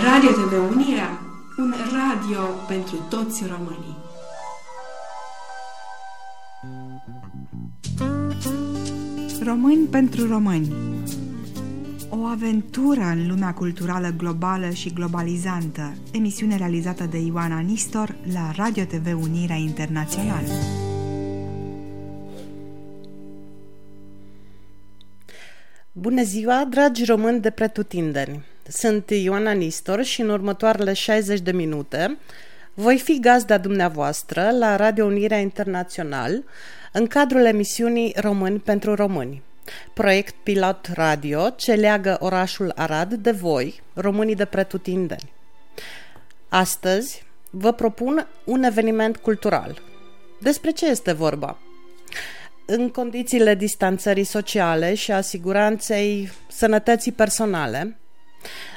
Radio TV Unirea, un radio pentru toți românii. Români pentru români O aventură în lumea culturală globală și globalizantă Emisiune realizată de Ioana Nistor la Radio TV Unirea Internațională Bună ziua, dragi români de pretutindeni! Sunt Ioana Nistor și în următoarele 60 de minute voi fi gazda dumneavoastră la Radio Unirea Internațional în cadrul emisiunii Români pentru Români, proiect pilot radio ce leagă orașul Arad de voi, românii de pretutindeni. Astăzi vă propun un eveniment cultural. Despre ce este vorba? În condițiile distanțării sociale și a siguranței sănătății personale,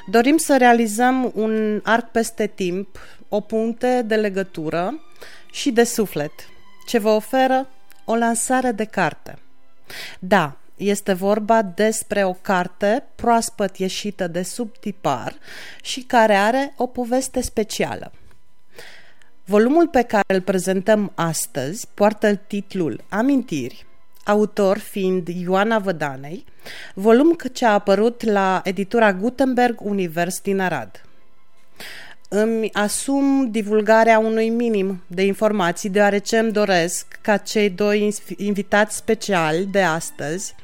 dorim să realizăm un arc peste timp, o punte de legătură și de suflet, ce vă oferă o lansare de carte. Da, este vorba despre o carte proaspăt ieșită de sub tipar și care are o poveste specială. Volumul pe care îl prezentăm astăzi poartă titlul Amintiri, autor fiind Ioana Vădanei, volum ce a apărut la editura Gutenberg Univers din Arad. Îmi asum divulgarea unui minim de informații, deoarece îmi doresc ca cei doi invitați speciali de astăzi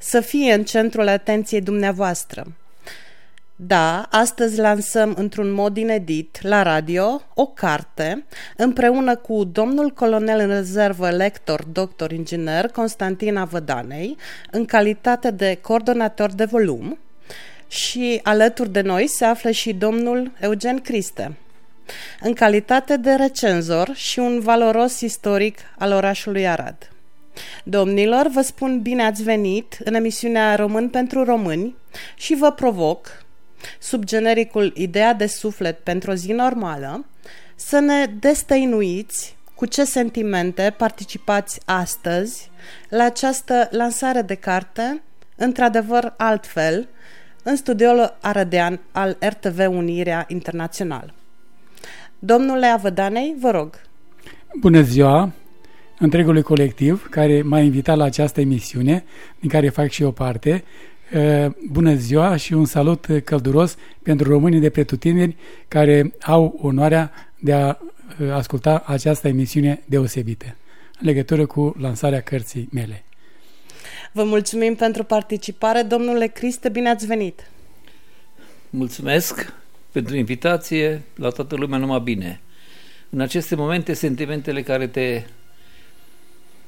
să fie în centrul atenției dumneavoastră. Da, astăzi lansăm într-un mod inedit la radio o carte împreună cu domnul colonel în rezervă lector doctor inginer Constantina Vădanei în calitate de coordonator de volum și alături de noi se află și domnul Eugen Criste în calitate de recenzor și un valoros istoric al orașului Arad. Domnilor, vă spun bine ați venit în emisiunea Român pentru Români și vă provoc sub genericul Ideea de suflet pentru o zi normală, să ne destăinuiți cu ce sentimente participați astăzi la această lansare de carte, într-adevăr altfel, în studioul arădean al RTV Unirea Internațional. Domnule Avădanei, vă rog. Bună ziua întregului colectiv care m-a invitat la această emisiune, din care fac și eu parte, bună ziua și un salut călduros pentru românii de pretutindeni care au onoarea de a asculta această emisiune deosebită în legătură cu lansarea cărții mele. Vă mulțumim pentru participare. Domnule Criste, bine ați venit! Mulțumesc pentru invitație, la toată lumea numai bine. În aceste momente, sentimentele care te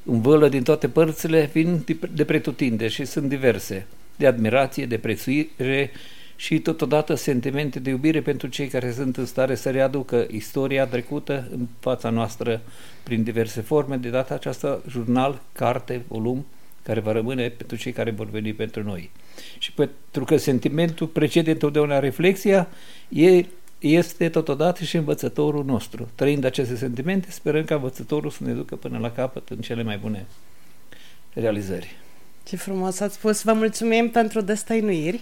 învălă din toate părțile vin de pretutinde și sunt diverse de admirație, de prețuire și totodată sentimente de iubire pentru cei care sunt în stare să readucă istoria trecută în fața noastră prin diverse forme, de data aceasta jurnal, carte, volum, care va rămâne pentru cei care vor veni pentru noi. Și pentru că sentimentul precede întotdeauna reflexia, e, este totodată și învățătorul nostru. Trăind aceste sentimente, sperăm ca învățătorul să ne ducă până la capăt în cele mai bune realizări. Ce frumos ați spus. Vă mulțumim pentru destăinuiri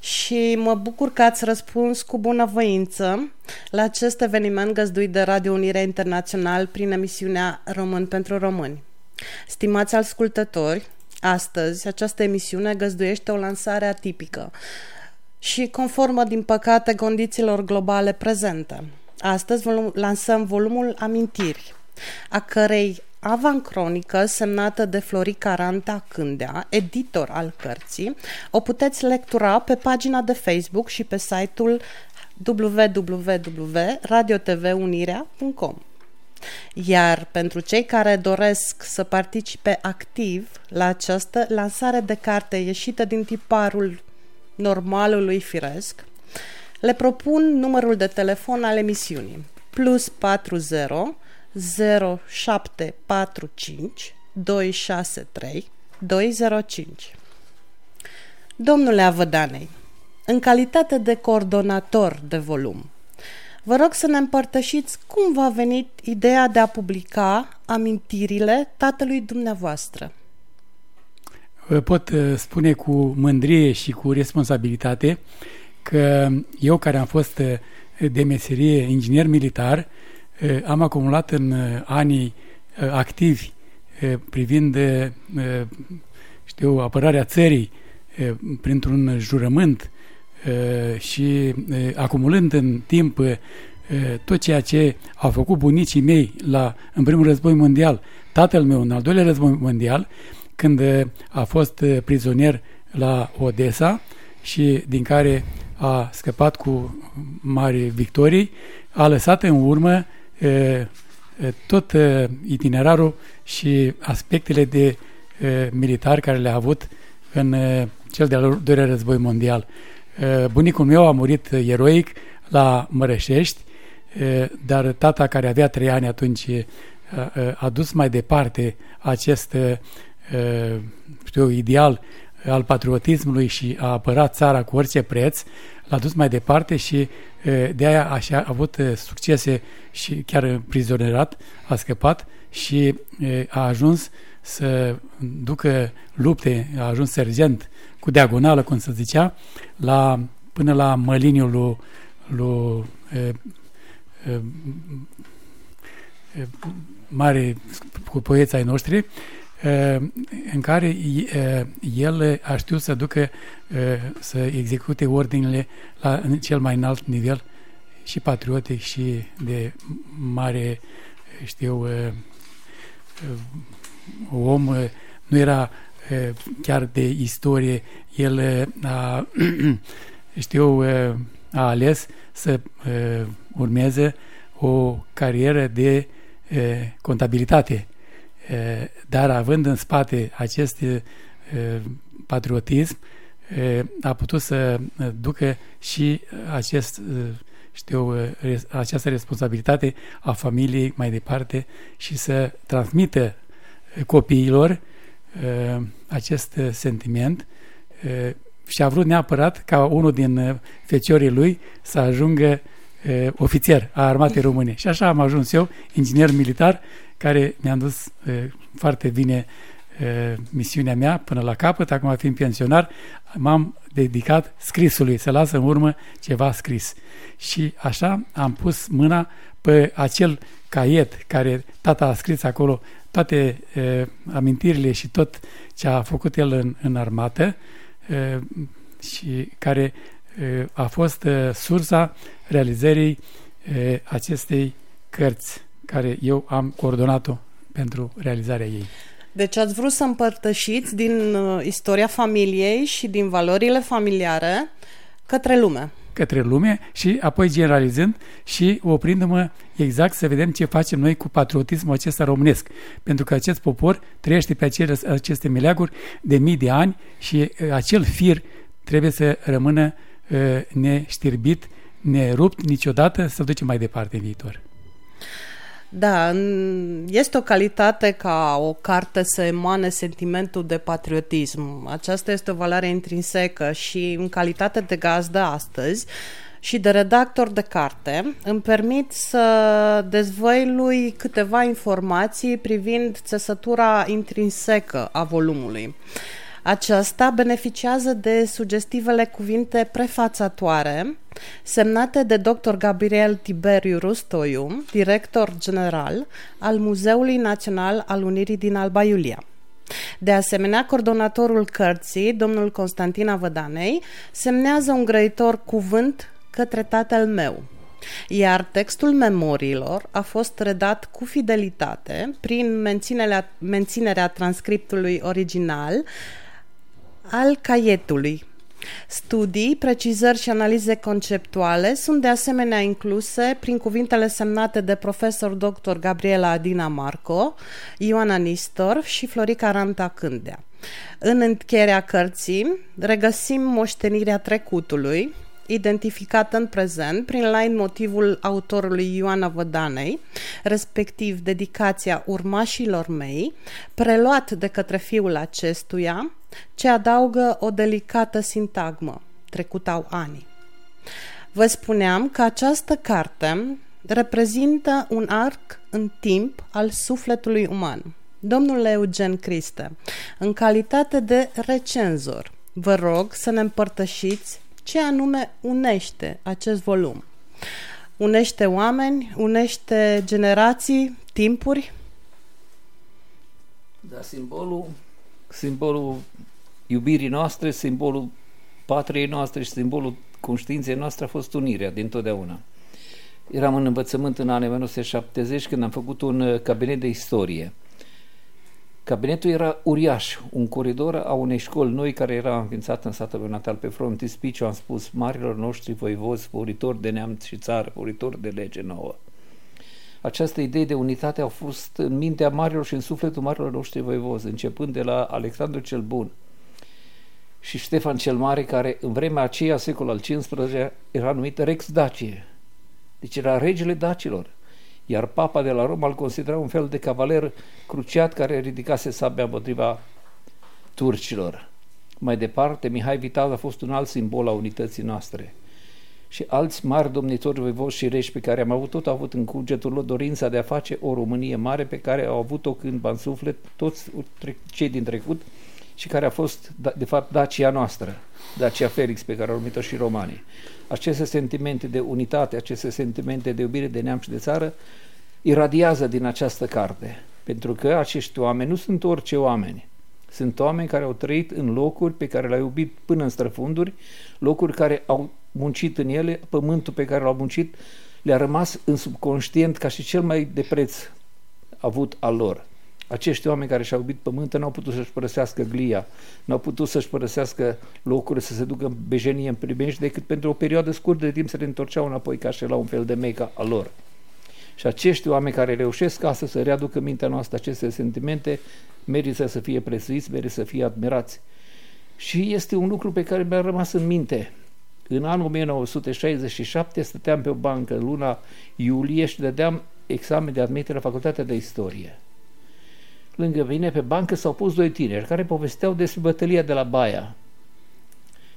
și mă bucur că ați răspuns cu bunăvoință la acest eveniment găzduit de Radio Unirea Internațional prin emisiunea Român pentru Români. Stimați ascultători, astăzi această emisiune găzduiește o lansare atipică și conformă, din păcate, condițiilor globale prezente. Astăzi lansăm volumul Amintiri, a cărei avancronică semnată de Florica Ranta Cândea, editor al cărții, o puteți lectura pe pagina de Facebook și pe site-ul www.radiotvunirea.com. Iar pentru cei care doresc să participe activ la această lansare de carte ieșită din tiparul normalului firesc, le propun numărul de telefon al emisiunii plus 40 0745 263 205. Domnule Avădanei, în calitate de coordonator de volum, vă rog să ne împărtășiți cum v-a venit ideea de a publica amintirile tatălui dumneavoastră. Vă pot uh, spune cu mândrie și cu responsabilitate că eu care am fost uh, de meserie inginer militar uh, am acumulat în anii activi privind știu, apărarea țării printr-un jurământ și acumulând în timp tot ceea ce au făcut bunicii mei la, în primul război mondial, tatăl meu în al doilea război mondial, când a fost prizonier la Odessa și din care a scăpat cu mari victorii, a lăsat în urmă tot itinerarul și aspectele de militar care le-a avut în cel de-al doilea război mondial. Bunicul meu a murit eroic la Mărășești, dar tata care avea trei ani atunci a dus mai departe acest știu, ideal al patriotismului și a apărat țara cu orice preț, l-a dus mai departe și de aia așa a avut succese și chiar prizonierat, a scăpat și a ajuns să ducă lupte, a ajuns sergent cu diagonală, cum se zicea, la, până la măliniul lui, lui e, e, e, mare cu poeții ai noștri, în care el a știut să ducă, să execute ordinele la cel mai înalt nivel și patriotic și de mare, știu, om, nu era chiar de istorie, el a, știu, a ales să urmeze o carieră de contabilitate dar având în spate acest patriotism, a putut să ducă și acest, știu, această responsabilitate a familiei mai departe și să transmită copiilor acest sentiment și a vrut neapărat ca unul din feciorii lui să ajungă ofițer a armatei române. Și așa am ajuns eu, inginer militar, care mi-am dus e, foarte bine e, misiunea mea până la capăt, acum fiind pensionar, m-am dedicat scrisului, să las în urmă ceva scris. Și așa am pus mâna pe acel caiet care tata a scris acolo toate e, amintirile și tot ce a făcut el în, în armată e, și care e, a fost e, sursa realizării e, acestei cărți care eu am coordonat-o pentru realizarea ei. Deci ați vrut să împărtășiți din uh, istoria familiei și din valorile familiare către lume. Către lume și apoi generalizând și oprindu-mă exact să vedem ce facem noi cu patriotismul acesta românesc. Pentru că acest popor trăiește pe acele, aceste meleaguri de mii de ani și uh, acel fir trebuie să rămână uh, neștirbit, nerupt niciodată să ducem mai departe în viitor. Da, este o calitate ca o carte să emane sentimentul de patriotism. Aceasta este o valoare intrinsecă și în calitate de gazdă astăzi și de redactor de carte îmi permit să dezvălui câteva informații privind țesătura intrinsecă a volumului. Aceasta beneficiază de sugestivele cuvinte prefațatoare semnate de dr. Gabriel Tiberiu Rustoiu, director general al Muzeului Național al Unirii din Alba Iulia. De asemenea, coordonatorul cărții, domnul Constantin Avădanei, semnează un grăitor cuvânt către tatăl meu, iar textul memoriilor a fost redat cu fidelitate prin menținerea, menținerea transcriptului original al caietului. Studii, precizări și analize conceptuale sunt de asemenea incluse prin cuvintele semnate de profesor dr. Gabriela Adina Marco, Ioana Nistor și Florica Ranta Cândea. În încheierea cărții regăsim moștenirea trecutului, identificată în prezent prin line motivul autorului Ioana Vădanei, respectiv dedicația urmașilor mei, preluat de către fiul acestuia, ce adaugă o delicată sintagmă, trecutau ani. Vă spuneam că această carte reprezintă un arc în timp al sufletului uman. Domnule Eugen Criste, în calitate de recenzor, vă rog să ne împărtășiți ce anume unește acest volum. Unește oameni, unește generații, timpuri? Da, simbolul, simbolul iubirii noastre, simbolul patriei noastre și simbolul conștiinței noastre a fost unirea din totdeauna. Eram în învățământ în anii 1970 când am făcut un uh, cabinet de istorie. Cabinetul era uriaș, un coridor a unei școli noi care era înființată în satul meu natal pe frontispiciu, am spus, marilor noștri voivozi, furitori de neamț și țară, furitori de lege nouă. Această idee de unitate a fost în mintea marilor și în sufletul marilor noștri voivozi, începând de la Alexandru cel Bun și Ștefan cel Mare, care în vremea aceea, secol al XV, era numit Rex Dacie. Deci era regele dacilor iar papa de la Roma îl considera un fel de cavaler cruciat care ridicase sabia împotriva turcilor. Mai departe, Mihai Vital a fost un alt simbol a unității noastre. Și alți mari domnitori voivoși și reși pe care am avut tot au avut în cugetul lor dorința de a face o Românie mare pe care au avut-o cândva în suflet toți cei din trecut și care a fost, da, de fapt, Dacia noastră, Dacia Felix, pe care au numit-o și romanii. Aceste sentimente de unitate, aceste sentimente de iubire de neam și de țară iradiază din această carte, pentru că acești oameni nu sunt orice oameni. Sunt oameni care au trăit în locuri pe care le-au iubit până în străfunduri, locuri care au muncit în ele, pământul pe care l-au muncit le-a rămas în subconștient ca și cel mai de preț avut al lor. Acești oameni care și-au iubit pământul n-au putut să-și părăsească glia, n-au putut să-și părăsească locurile, să se ducă în bejenie, în primești, decât pentru o perioadă scurtă de timp să le întorceau înapoi ca și la un fel de meca a lor. Și acești oameni care reușesc astăzi să readucă mintea noastră aceste sentimente, merită să fie presuiți, merită să fie admirați. Și este un lucru pe care mi-a rămas în minte. În anul 1967 stăteam pe o bancă în luna iulie și dădeam examen de admitere la Facultatea de Istorie. Lângă mine, pe bancă, s-au pus doi tineri care povesteau despre bătălia de la Baia.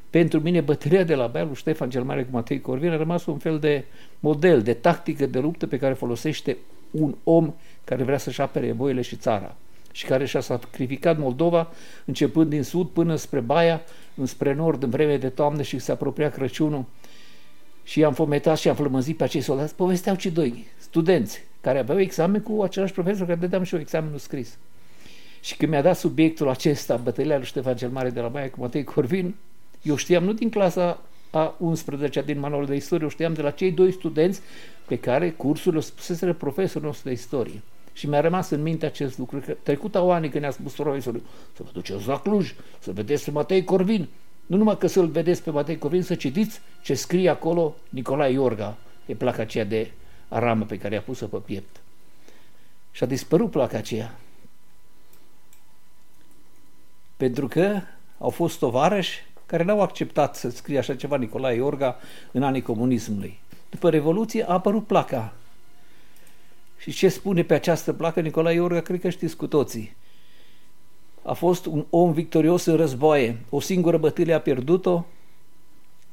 Pentru mine, bătălia de la Baia lui Ștefan cel Mare cu Matei Corvin a rămas un fel de model, de tactică de luptă pe care folosește un om care vrea să-și apere voile și țara și care și-a sacrificat Moldova începând din sud până spre Baia, înspre nord, în vreme de toamnă și se apropia Crăciunul și i-am fometat și am flămânzit pe acei soldați. Povesteau ci doi studenți care aveau examen cu același profesor care dădeam și eu examenul scris. Și când mi-a dat subiectul acesta, bătălia lui Ștefan cel Mare de la Baia cu Matei Corvin, eu știam nu din clasa a 11 din manualul de istorie, eu știam de la cei doi studenți pe care cursul o spuseseră profesorul nostru de istorie. Și mi-a rămas în minte acest lucru, că trecut au ani când ne-a spus profesorul, să vă duceți la Cluj, să vedeți pe Matei Corvin. Nu numai că să-l vedeți pe Matei Corvin, să citiți ce scrie acolo Nicolae Iorga, pe placa aceea de aramă pe care i-a pus-o pe piept. Și a dispărut placa aceea. Pentru că au fost tovarăși care n-au acceptat să scrie așa ceva Nicolae Iorga în anii comunismului. După Revoluție a apărut placa. Și ce spune pe această placă Nicolae Iorga, cred că știți cu toții. A fost un om victorios în războaie. O singură bătălie a pierdut-o.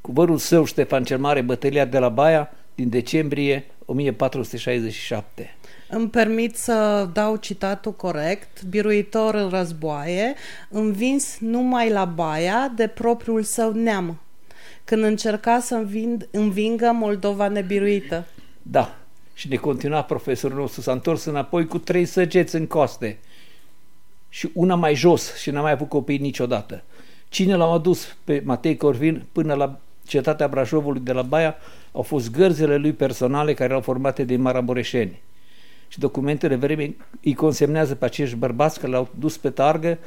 Cu vărul său, Ștefan cel Mare, bătălia de la Baia, din decembrie 1467. Îmi permit să dau citatul corect. Biruitor în războaie, învins numai la baia de propriul său neam, când încerca să înving, învingă Moldova nebiruită. Da, și ne continua profesorul nostru, s-a întors înapoi cu trei săgeți în coste și una mai jos și n-a mai avut copii niciodată. Cine l-a adus pe Matei Corvin până la cetatea Brașovului de la Baia au fost gărzile lui personale care erau formate din maraboreșeni. Și documentele vremii îi consemnează pe acești bărbați că l-au dus pe targă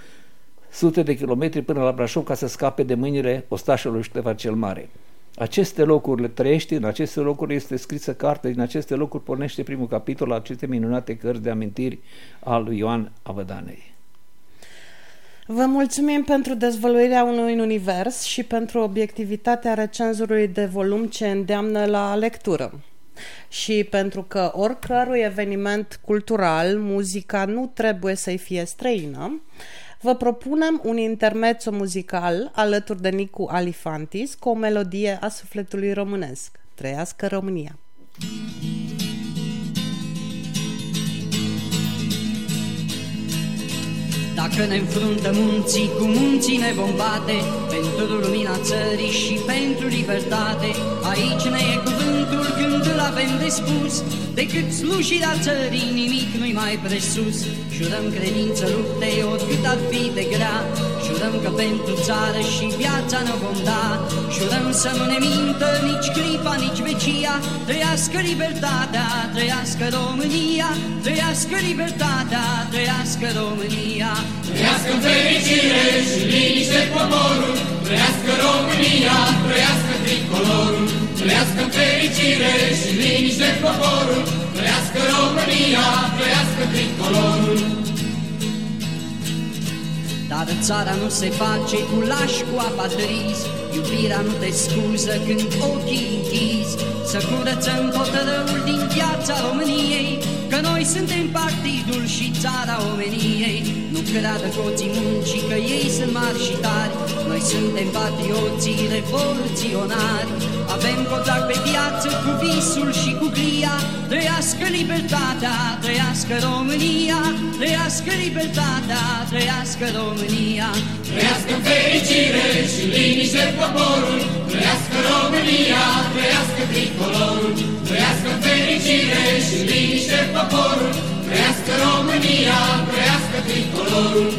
sute de kilometri până la Brașov ca să scape de mâinile ostașului Ștefan cel Mare. Aceste locuri le trăiești, în aceste locuri este scrisă carte, din aceste locuri pornește primul capitol al aceste minunate cărți de amintiri al lui Ioan Avădanei. Vă mulțumim pentru dezvăluirea unui univers și pentru obiectivitatea recenzorului de volum ce îndeamnă la lectură. Și pentru că oricărui eveniment cultural, muzica nu trebuie să-i fie străină, vă propunem un intermezzo muzical alături de Nicu Alifantis cu o melodie a sufletului românesc. Trăiască România! Dacă ne înfruntăm munții cu munții ne vom bate Pentru lumina țării și pentru libertate. Aici ne e cuvântul când îl avem de spus. Decât slujirea țării nimic nu-i mai presus. Jurăm credință luptei oricât ar fi de grea Jurăm că pentru țară și viața ne vom da. Jurăm să nu ne mintă nici clipa, nici vecia Trăiască libertatea, trăiască România. Trăiască libertatea, trăiască România. Trăiască în fericire și liniște poporul, Trăiască România, trăiască tricolorul, Trăiască în fericire și liniște poporul, Trăiască România, trăiască tricolorul. Dar țara nu se face cu lași cu apatriz Iubirea nu te scuză când ochii închizi. Să curățăm tot răul din viața României Că noi suntem partidul și țara omeniei. Nu creadă coții muncii că ei sunt mari și tari. Noi suntem patrioții revoluționari Avem contract pe viață cu visul și cu gria Trăiască libertatea, trăiască România. Trăiască libertatea, trăiască România. Trăiască în fericire și liniște poporul, Trăiască România, trăiască tricolorul, Trăiască în fericire și liniște poporul, Trăiască România, trăiască tricolorul.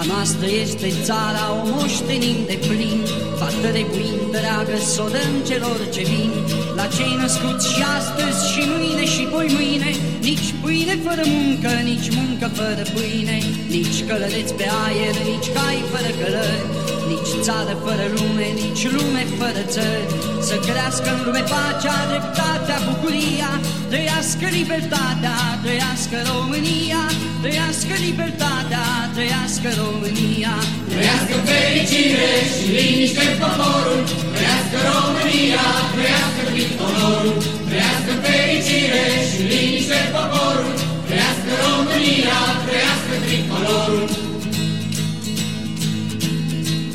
A noastră este țara, o moștenim de plin, Va trebui întreagă să o dăm celor ce vin, La cei născuți și astăzi și mâine și poi mâine, Nici pâine fără muncă, nici muncă fără pâine, Nici călăreți pe aer, nici cai fără călări, Nici țară fără lume, nici lume fără țări, Să crească în lume pacea, dreptatea, bucuria, Trăiască libertatea, trăiască România, Trăiască libertatea, trăiască România. Trăiască în fericire și liniște poporul, Trăiască România, trăiască tricolorul, Trăiască în fericire și liniște poporul, Trăiască România, trăiască tricolorul.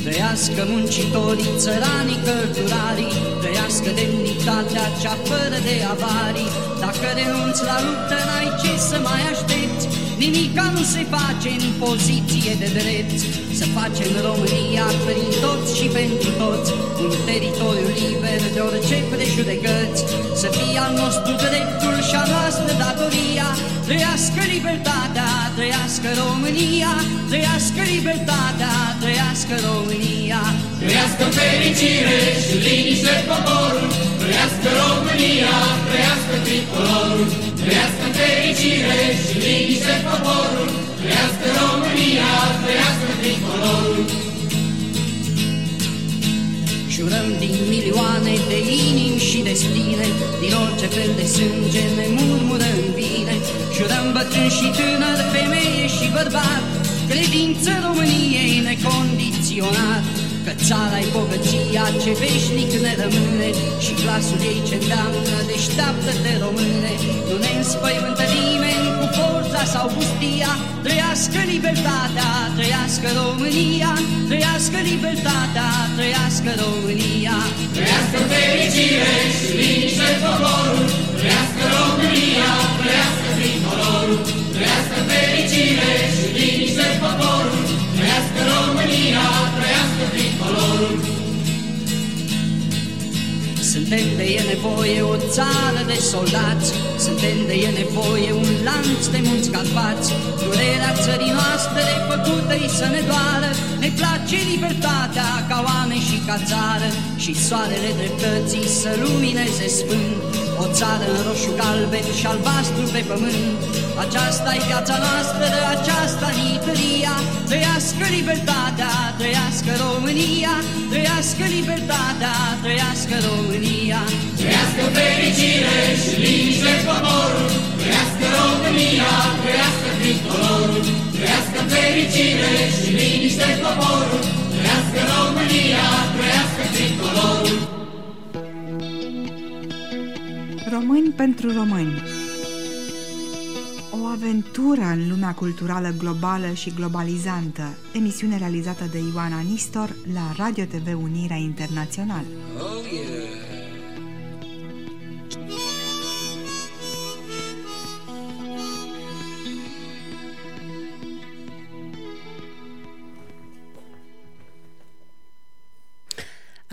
Trăiască muncitorii, țăranii, cărturarii, Trăiască demnitatea cea fără de avarii. Dacă renunți la luptă, n-ai ce să mai aștepți, Nimica nu se face în poziție de drept, Să facem România prin toți și pentru toți, Un teritoriu liber de orice prejudecăți, Să fie al nostru dreptul și a noastră datoria, Trăiască libertatea, trăiască România, Trăiască libertatea, trăiască România. Trăiască în fericire și liniște poporul, Trăiască România, trăiască tricolorul, Trăiască în fericire și liniște poporul, Trăiască România, trăiască tricolorul. Jurăm din milioane de inimi și de spine, Din orice fel de sânge ne murmură în bine. Jurăm bătrâni și tânăr, femeie și bărbat, Credință României necondiționat, Că țara e bogăția ce veșnic ne rămâne Și glasul ei ce îndeamnă deșteaptă-te române. Nu ne înspăimântă nimeni cu forța sau pustia Trăiască libertatea, trăiască România Trăiască libertatea, trăiască România. Trăiască în fericire și liniște poporul, Trăiască România, trăiască tricolorul, Trăiască în fericire și liniște poporul, Trăiască România, trăiască tricolorul. Suntem de e nevoie o țară de soldați, Suntem de e nevoie un lanț de munți Carpați. Durerea țării noastre făcută-i să ne doară, Ne place libertatea ca oameni și ca țară, Și soarele dreptății să lumineze sfânt, O țară în roșu, galben și albastru pe pământ. aceasta e viața noastră, aceasta nităria, Trăiască libertatea, trăiască România, Trăiască libertatea, trăiască România. Trăiască în fericire și liniște poporul, Trăiască România, trăiască tricolorul, fericire și liniște în poporul, trăiască România, trăiască tricolorul. Români pentru români. O aventură în lumea culturală globală și globalizantă. Emisiune realizată de Ioana Nistor la Radio TV Unirea Internațională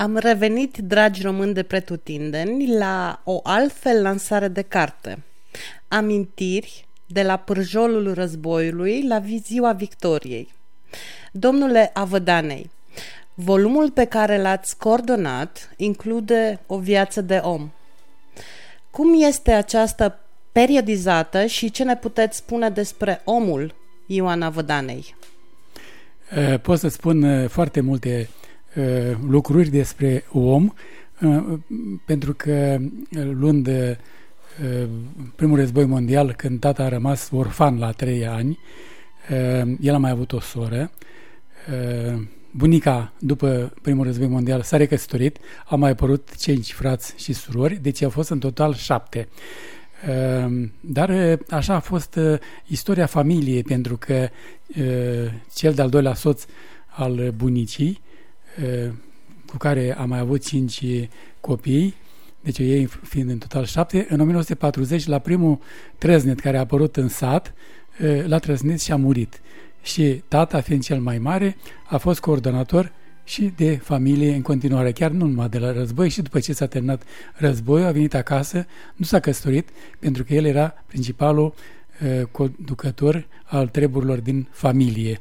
Am revenit, dragi români de pretutindeni, la o altfel lansare de carte. Amintiri de la pârjolul războiului la ziua victoriei. Domnule Avădanei, volumul pe care l-ați coordonat include o viață de om. Cum este această periodizată și ce ne puteți spune despre omul Ioana Vădanei? Eh, Pot să spun eh, foarte multe uh, lucruri despre om, uh, pentru că uh, luând uh, primul război mondial, când tata a rămas orfan la trei ani, uh, el a mai avut o soră, uh, bunica, după primul război mondial, s-a recăsătorit, au mai apărut cinci frați și surori, deci au fost în total șapte. Uh, Dar uh, așa a fost uh, istoria familiei, pentru că uh, cel de-al doilea soț al bunicii, uh, cu care a mai avut cinci copii, deci ei fiind în total șapte, în 1940, la primul trăznet care a apărut în sat, uh, l-a trăznit și a murit. Și tata, fiind cel mai mare, a fost coordonator și de familie în continuare, chiar nu numai de la război, și după ce s-a terminat războiul, a venit acasă, nu s-a căsătorit, pentru că el era principalul uh, conducător al treburilor din familie.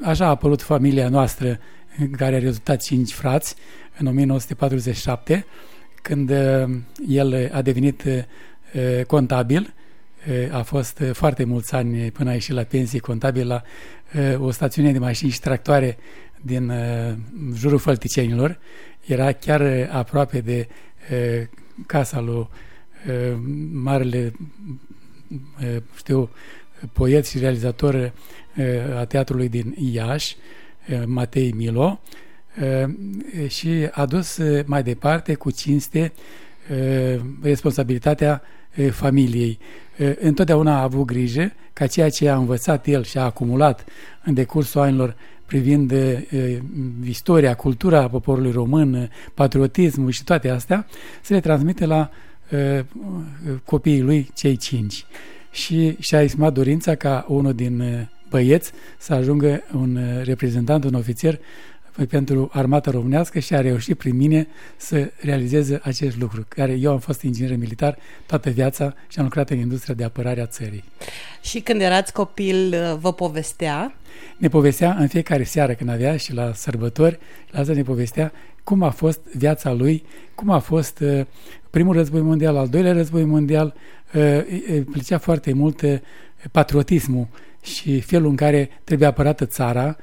Uh, așa a apărut familia noastră, în care a rezultat cinci frați, în 1947, când uh, el a devenit uh, contabil, uh, a fost uh, foarte mulți ani până a ieșit la pensie contabil la uh, o stațiune de mașini și tractoare din uh, jurul Fălticenilor. Era chiar uh, aproape de uh, casa lui uh, marele, uh, știu, poet și realizator uh, a teatrului din Iași, uh, Matei Milo, uh, și a dus uh, mai departe cu cinste uh, responsabilitatea uh, familiei. Uh, Întotdeauna a avut grijă ca ceea ce a învățat el și a acumulat în decursul anilor privind uh, istoria, cultura poporului român, uh, patriotismul și toate astea, să le transmite la uh, copiii lui, cei cinci. Și și-a exprimat dorința ca unul din uh, băieți să ajungă un uh, reprezentant, un ofițer pentru armata românească și a reușit prin mine să realizeze acest lucru, care eu am fost inginer militar toată viața și am lucrat în industria de apărare a țării. Și când erați copil, uh, vă povestea? Ne povestea în fiecare seară când avea și la sărbători, la asta ne povestea cum a fost viața lui, cum a fost uh, primul război mondial, al doilea război mondial, uh, îi plăcea foarte mult uh, patriotismul și felul în care trebuie apărată țara,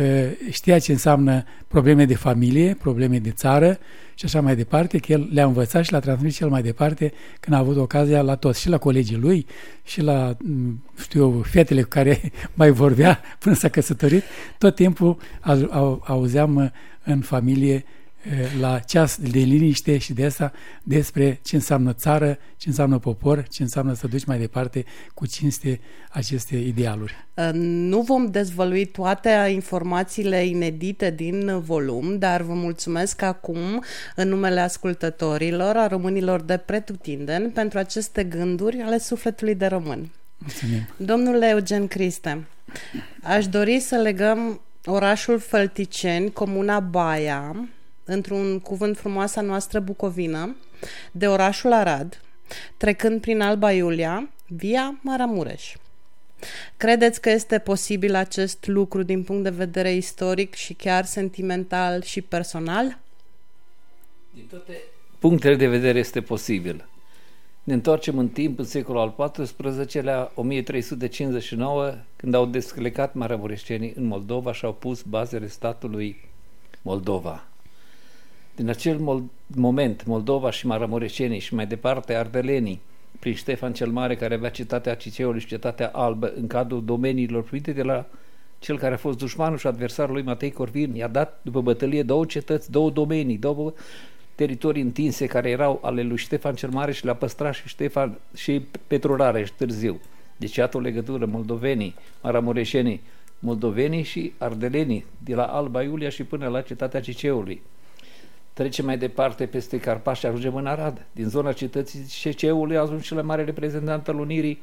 uh, știa ce înseamnă probleme de familie, probleme de țară și așa mai departe, că el le-a învățat și le-a transmis cel mai departe când a avut ocazia la toți, și la colegii lui, și la, m, știu eu, fetele cu care mai vorbea până s-a căsătorit, tot timpul au- au- auzeam uh, în familie uh, la ceas de liniște și de asta despre ce înseamnă țară, ce înseamnă popor, ce înseamnă să duci mai departe cu cinste aceste idealuri. Uh, Nu vom dezvălui toate informațiile inedite din volum, dar vă mulțumesc acum, în numele ascultătorilor, a românilor de pretutindeni, pentru aceste gânduri ale sufletului de român. Mulțumim! Domnule Eugen Criste, aș dori să legăm orașul Fălticeni, comuna Baia, într-un cuvânt frumoasa noastră bucovină, de orașul Arad, trecând prin Alba Iulia, via Maramureș. Credeți că este posibil acest lucru din punct de vedere istoric și chiar sentimental și personal? Din toate punctele de vedere este posibil. Ne întoarcem în timp, în secolul al XIV-lea, 1359, când au desclecat maramureștenii în Moldova și au pus bazele statului Moldova. Din acel mol- moment, Moldova și maramureșenii și mai departe ardelenii prin Ștefan cel Mare, care avea cetatea Ciceului și cetatea Albă în cadrul domeniilor primite de la cel care a fost dușmanul și adversarul lui Matei Corvin. I-a dat după bătălie două cetăți, două domenii, două teritorii întinse care erau ale lui Ștefan cel Mare și le-a păstrat și Ștefan și Petru Rareș târziu. Deci iată o legătură, moldovenii, maramureșenii, moldovenii și ardelenii, de la Alba Iulia și până la cetatea Ciceului. Trecem mai departe peste Carpași și ajungem în Arad. Din zona cetății Ciceului a ajuns cel mai mare reprezentant al unirii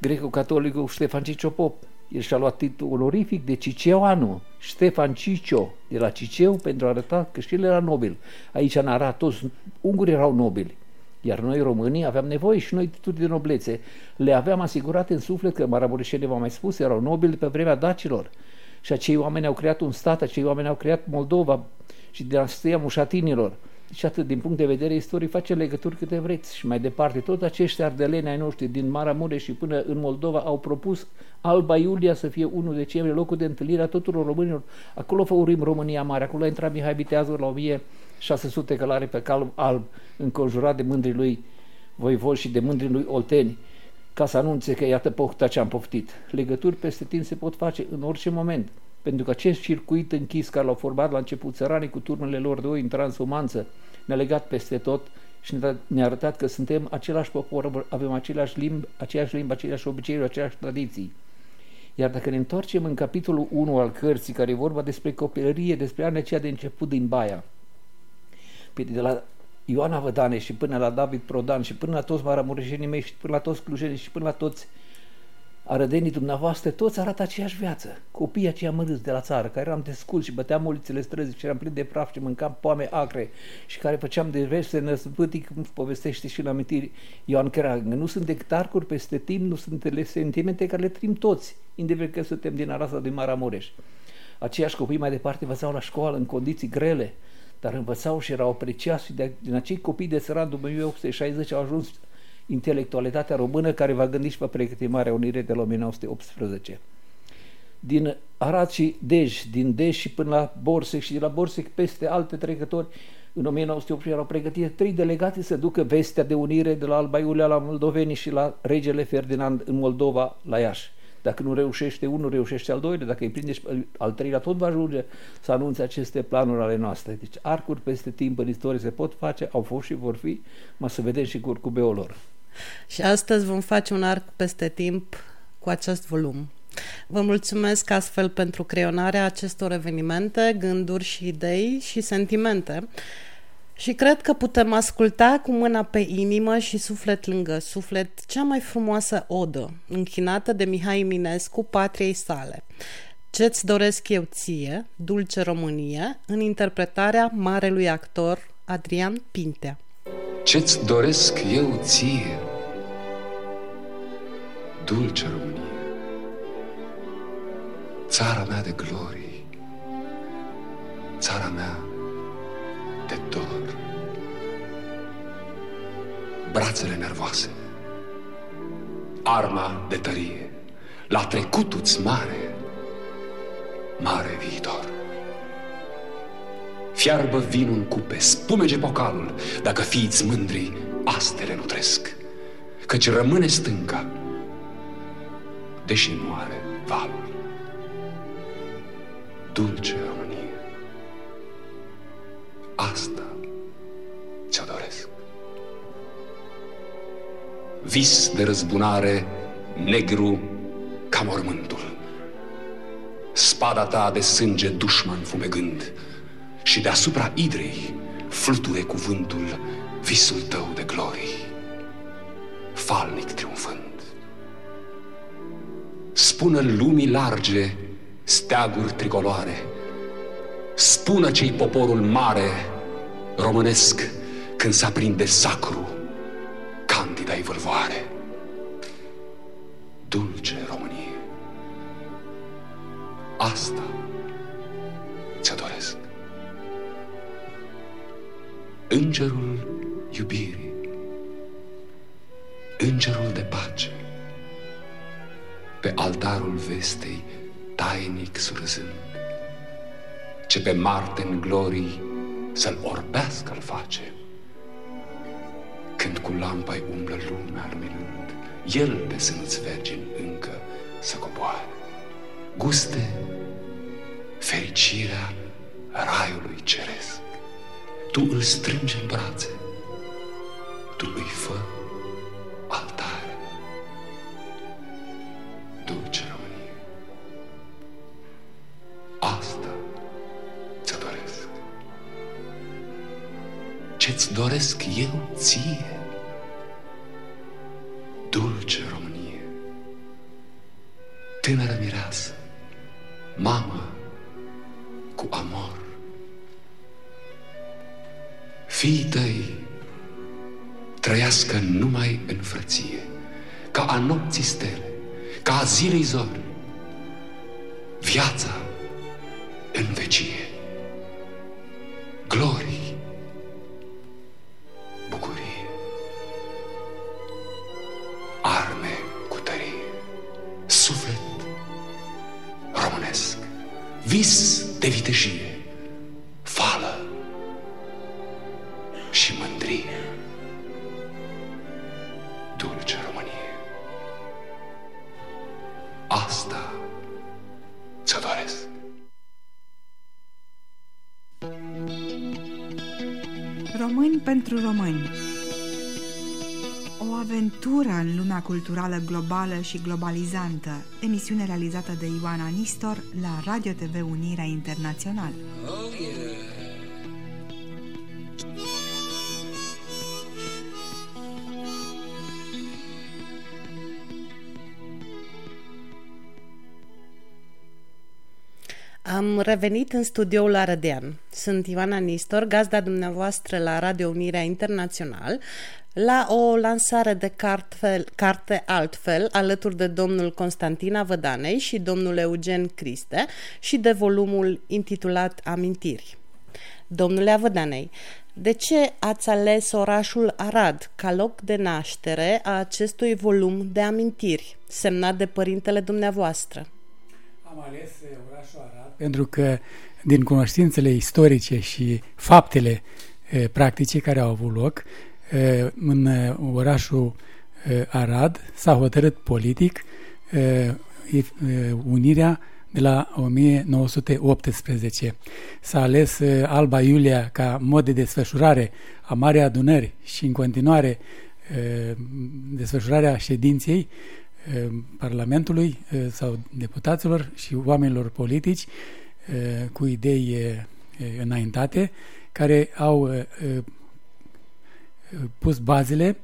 greco-catolicul Ștefan Ciciopop. El și-a luat titlul onorific de Ciceoanu, Ștefan Cicio, de la Ciceu, pentru a arăta că și el era nobil. Aici în Arad toți ungurii erau nobili. Iar noi românii aveam nevoie și noi titluri de noblețe. Le aveam asigurate în suflet că maramureșenii, v-am mai spus, erau nobili pe vremea dacilor. Și acei oameni au creat un stat, acei oameni au creat Moldova și dinastia mușatinilor. Deci atât din punct de vedere istoric face legături câte vreți. Și mai departe, toți acești ardeleni ai noștri din Maramureș și până în Moldova au propus Alba Iulia să fie 1 decembrie, locul de întâlnire a tuturor românilor. Acolo făurim România Mare, acolo a intrat Mihai Viteazul la 1600 călare pe cal alb, înconjurat de mândrii lui voivod și de mândrii lui olteni, ca să anunțe că iată pofta ce am poftit. Legături peste timp se pot face în orice moment, pentru că acest circuit închis care l-au format la început țăranii cu turnele lor de oi în transumanță ne-a legat peste tot și ne-a arătat că suntem același popor, avem același limb, aceeași limbă, aceleași obiceiuri, aceleași tradiții. Iar dacă ne întoarcem în capitolul 1 al cărții, care e vorba despre copilărie, despre anii aceia de început din Baia, pe de la Ioana Vădane și până la David Prodan și până la toți maramureșenii mei și până la toți clujenii și până la toți arădenii dumneavoastră, toți arată aceeași viață. Copiii aceia mărâți de la țară, care eram de scul și băteam ulițele străzii și eram plin de praf și mâncam poame acre și care făceam de veste năzbâtii, cum povestește și în amintiri Ioan Creangă. Nu sunt decât arcuri peste timp, nu sunt sentimente care le trim toți, indiferent că suntem din Arasa, din Maramureș. Aceiași copii mai departe învățau la școală în condiții grele, dar învățau și erau apreciați și de, din acei copii de săran după 1860 au ajuns intelectualitatea română care va gândi și va pregăti Marea Unire de la 1918. Din Arad și Dej, din Dej și până la Borsec și de la Borsec peste alte trecători, în 1908 erau pregătite trei delegații să ducă vestea de unire de la Alba Iulia la Moldoveni și la regele Ferdinand în Moldova la Iași. Dacă nu reușește unul, reușește al doilea, dacă îi prinde și al treilea, tot va ajunge să anunțe aceste planuri ale noastre. Deci arcuri peste timp în istorie se pot face, au fost și vor fi, mă să vedem și curcubeul lor. Și astăzi vom face un arc peste timp cu acest volum. Vă mulțumesc astfel pentru creionarea acestor evenimente, gânduri și idei și sentimente. Și cred că putem asculta cu mâna pe inimă și suflet lângă suflet cea mai frumoasă odă, închinată de Mihai Minescu patriei sale. Ce-ți doresc eu ție, Dulce Românie, în interpretarea marelui actor Adrian Pintea. Ce-ți doresc eu ție, Dulce Românie, țara mea de glorii, țara mea de dor, brațele nervoase, arma de tărie, la trecutul mare, mare viitor. Fiarbă vinul în cupe, spumege bocalul, dacă fiiți mândri, astele nutresc. Căci rămâne stânca, deși moare valul. Dulce Românie, asta ți-o doresc. Vis de răzbunare, negru ca mormântul. Spada ta de sânge dușman fumegând, și deasupra idrei fluture cuvântul visul tău de glorii, falnic triumfând. Spună lumii large steaguri tricoloare, spună cei poporul mare românesc când se aprinde sacru candida-i vâlvoare. Dulce Românie, asta Îngerul iubirii, Îngerul de pace, pe altarul vestei tainic surzând, ce pe Marte în glorii să-l orbească-l face, când cu lampa umblă lumea luminând, El pe sânul vergin încă să coboare. Guste fericirea raiului ceresc. Tu îl strângi în brațe, tu îi fă altare. Dulce Românie, asta ți doresc. Ce-ți doresc eu ție, ca în lumea culturală globală și globalizantă Emisiune realizată de Ioana Nistor la Radio TV Unirea Internațional Am revenit în studioul Arădean. Sunt Ioana Nistor, gazda dumneavoastră la Radio Unirea Internațional, la o lansare de carte, carte altfel, alături de domnul Constantina Vădanei și domnul Eugen Criste și de volumul intitulat Amintiri. Domnule Avădanei, de ce ați ales orașul Arad ca loc de naștere a acestui volum de amintiri, semnat de părintele dumneavoastră? Am ales eh, orașul Arad pentru că din cunoștințele istorice și faptele e, practice care au avut loc, e, în e, orașul e, Arad s-a hotărât politic e, e, unirea de la 1918. S-a ales e, Alba Iulia ca mod de desfășurare a Marei Adunări și în continuare e, desfășurarea ședinței Parlamentului sau deputaților și oamenilor politici cu idei înaintate care au pus bazele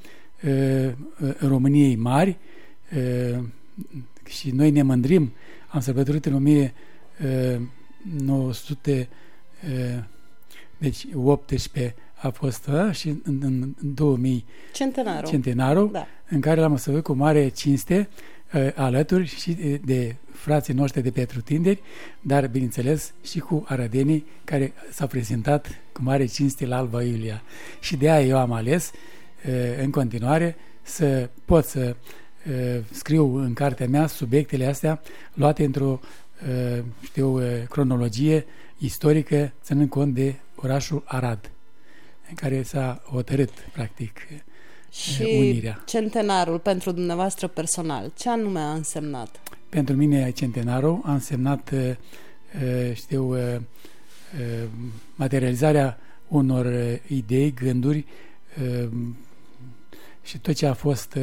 României mari și noi ne mândrim. Am sărbătorit în 1900 deci 18 a fost și în, în 2000 Centenarul, centenarul da. în care l-am săvărit cu mare cinste uh, alături și de, de frații noștri de Petrutinderi, dar bineînțeles și cu arădenii care s-au prezentat cu mare cinste la Alba Iulia. Și de aia eu am ales uh, în continuare să pot să uh, scriu în cartea mea subiectele astea luate într-o uh, știu, uh, cronologie istorică ținând cont de orașul Arad în care s-a hotărât, practic, Și unirea. centenarul pentru dumneavoastră personal, ce anume a însemnat? Pentru mine, centenarul a însemnat, știu, materializarea unor idei, gânduri și tot ce a fost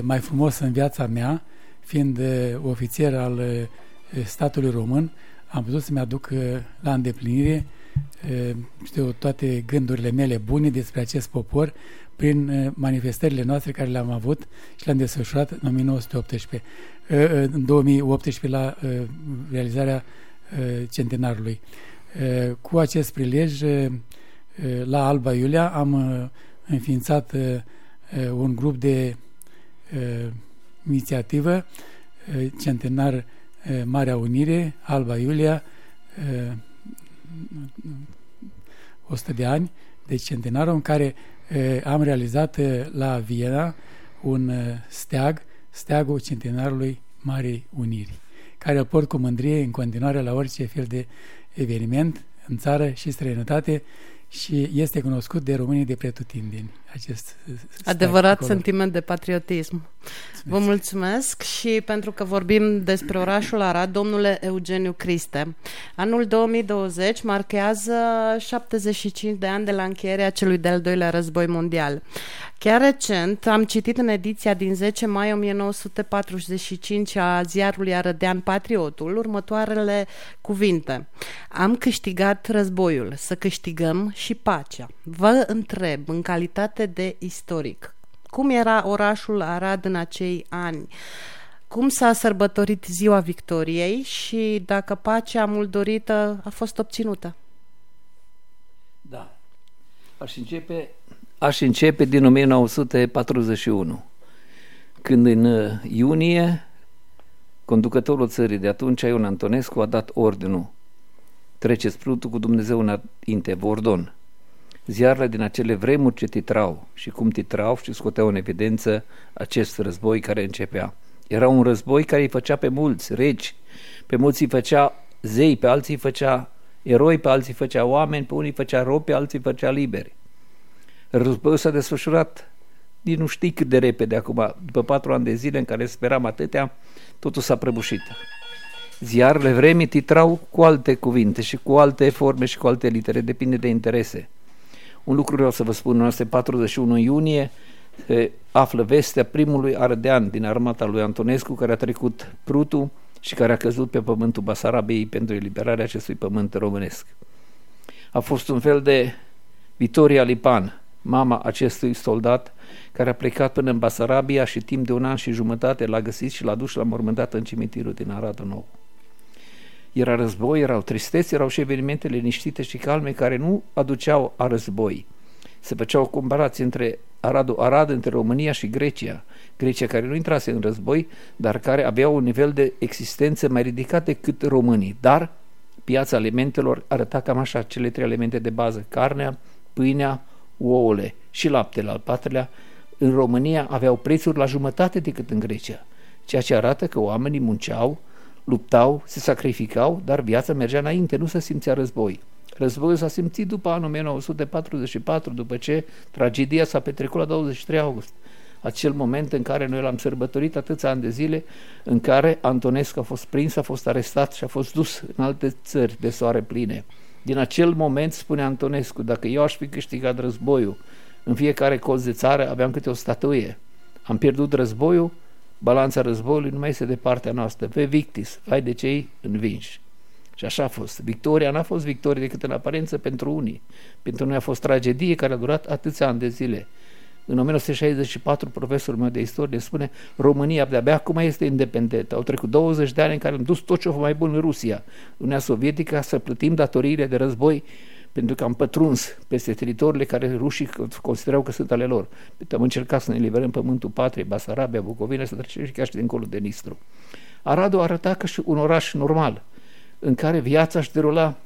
mai frumos în viața mea, fiind ofițer al statului român, am putut să-mi aduc la îndeplinire știu, toate gândurile mele bune despre acest popor prin manifestările noastre care le-am avut și le-am desfășurat în 1918, în 2018 la realizarea centenarului. Cu acest prilej, la Alba Iulia, am înființat un grup de inițiativă centenar Marea Unire, Alba Iulia, 100 de ani, deci centenarul, în care e, am realizat e, la Viena un e, steag, steagul centenarului Marei Uniri, care îl port cu mândrie în continuare la orice fel de eveniment în țară și străinătate, și este cunoscut de românii de pretutindeni. Acest Adevărat acolo. sentiment de patriotism. Vă mulțumesc și pentru că vorbim despre orașul Arad, domnule Eugeniu Criste. Anul 2020 marchează 75 de ani de la încheierea celui de-al doilea război mondial. Chiar recent am citit în ediția din 10 mai 1945 a ziarului Arădean Patriotul următoarele cuvinte. Am câștigat războiul, să câștigăm și pacea. Vă întreb, în calitate de istoric, cum era orașul Arad în acei ani? Cum s-a sărbătorit ziua victoriei și dacă pacea mult dorită a fost obținută? Da. Aș începe, aș începe din 1941, când în uh, iunie conducătorul țării de atunci, Ion Antonescu, a dat ordinul treceți prutul cu Dumnezeu înainte, Vordon. Ziarele din acele vremuri ce titrau și cum titrau și scoteau în evidență acest război care începea. Era un război care îi făcea pe mulți regi, pe mulți îi făcea zei, pe alții îi făcea eroi, pe alții îi făcea oameni, pe unii îi făcea robi, pe alții îi făcea liberi. Războiul s-a desfășurat nici nu știi cât de repede acum, după patru ani de zile în care speram atâtea, totul s-a prăbușit. Ziarele vremii titrau cu alte cuvinte și cu alte forme și cu alte litere, depinde de interese. Un lucru vreau să vă spun, în 41 iunie se află vestea primului ardean din armata lui Antonescu care a trecut Prutul și care a căzut pe pământul Basarabiei pentru eliberarea acestui pământ românesc. A fost un fel de Vitoria Lipan, mama acestui soldat care a plecat până în Basarabia și timp de un an și jumătate l-a găsit și l-a dus și l-a mormântat în cimitirul din Aradul Nou. Era război, erau tristeți, erau și evenimente liniștite și calme care nu aduceau a război. Se făcea o comparație între Aradul Arad, între România și Grecia. Grecia care nu intrase în război, dar care avea un nivel de existență mai ridicat decât românii. Dar piața alimentelor arăta cam așa, cele trei elemente de bază, carnea, pâinea, ouăle și laptele al patrulea, în România aveau prețuri la jumătate decât în Grecia, ceea ce arată că oamenii munceau, luptau, se sacrificau, dar viața mergea înainte, nu se simțea război. Războiul s-a simțit după anul 1944, după ce tragedia s-a petrecut la 23 august. Acel moment în care noi l-am sărbătorit atâția ani de zile, în care Antonescu a fost prins, a fost arestat și a fost dus în alte țări de soare pline. Din acel moment, spune Antonescu, dacă eu aș fi câștigat războiul, în fiecare colț de țară aveam câte o statuie. Am pierdut războiul, balanța războiului nu mai este de partea noastră. Pe victis, vai de cei învinși. Și așa a fost. Victoria n-a fost victorie decât în aparență pentru unii. Pentru noi a fost tragedie care a durat atâția ani de zile. În 1964, profesorul meu de istorie spune România de-abia acum este independentă. Au trecut 20 de ani în care am dus tot ce mai bun în Rusia, Uniunea Sovietică, să plătim datoriile de război pentru că am pătruns peste teritoriile care rușii considerau că sunt ale lor. Am încercat să ne eliberăm pământul patriei, Basarabia, Bucovina, să trecem și chiar și dincolo de Nistru. Aradul arăta ca și un oraș normal, în care viața își derula